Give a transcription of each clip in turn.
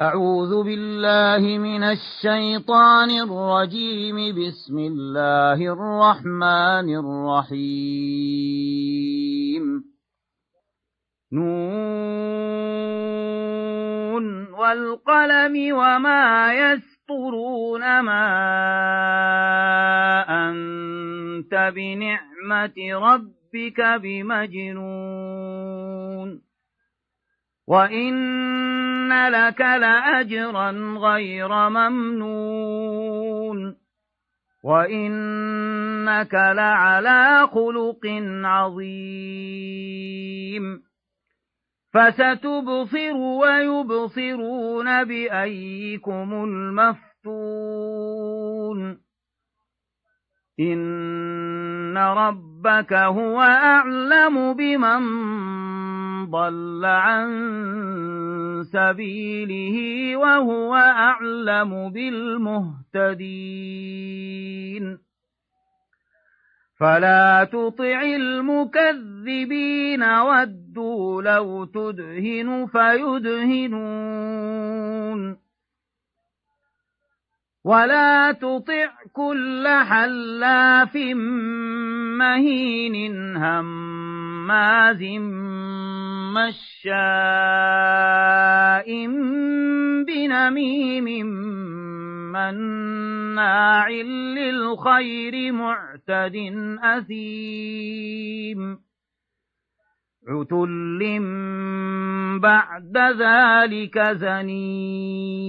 أعوذ بالله من الشيطان الرجيم. بسم الله الرحمن الرحيم. نون والقلم وما يسطرون ما أنت بنعمة ربك بمجنون. وإن لك لأجرا غير ممنون وإنك لعلى خلق عظيم فستبصر ويبصرون بأيكم المفتون إن ربك هو أعلم بمن ضل عن سبيله وهو أعلم بالمهتدين. فلا تطع المكذبين ودوا لو تدهن فيدهنون. ولا تطع كل حلاف مهين هماز مشاء بنميم مناع للخير معتد أثيم عتل بعد ذلك زنيم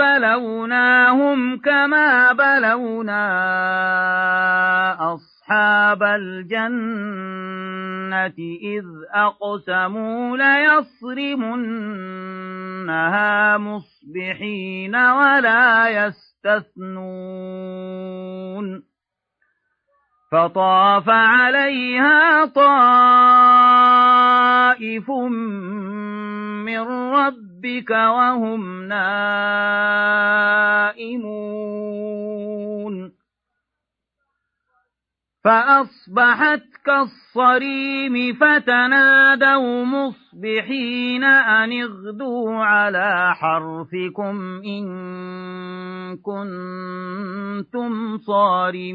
إنا بلوناهم كما بلونا أصحاب الجنة إذ أقسموا ليصرمنها مصبحين ولا يستثنون فطاف عليها طائف من ربك وهم نائمون. فأصبحت كالصريم فتنادوا مصبحين أن اغدوا على حرثكم إن كنتم صارمين.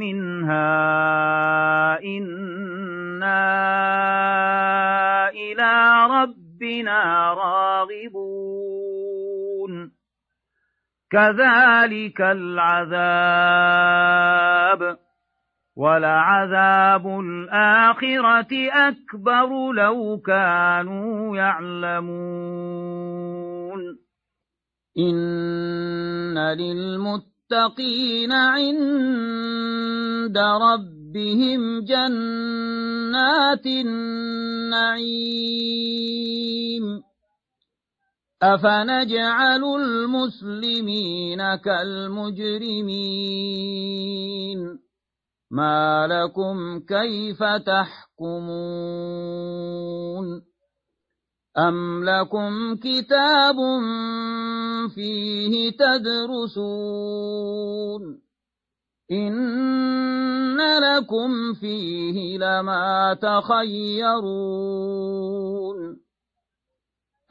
منها إنا إلى ربنا راغبون. كذلك العذاب ولعذاب الآخرة أكبر لو كانوا يعلمون. إن للمتقين عند ربهم جنات النعيم. أفنجعل المسلمين كالمجرمين. ما لكم كيف تحكمون؟ أم لكم كتاب فيه تدرسون إن لكم فيه لما تخيرون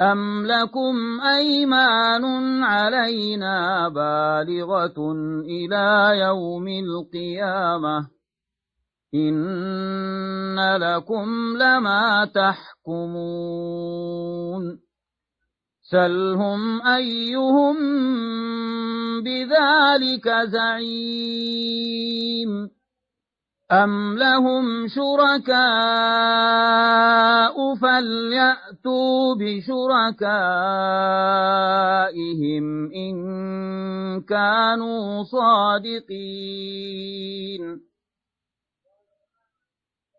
أم لكم أيمان علينا بالغة إلى يوم القيامة إن لكم لما تحكمون سلهم أيهم بذلك زعيم أم لهم شركاء فليأتوا بشركائهم إن كانوا صادقين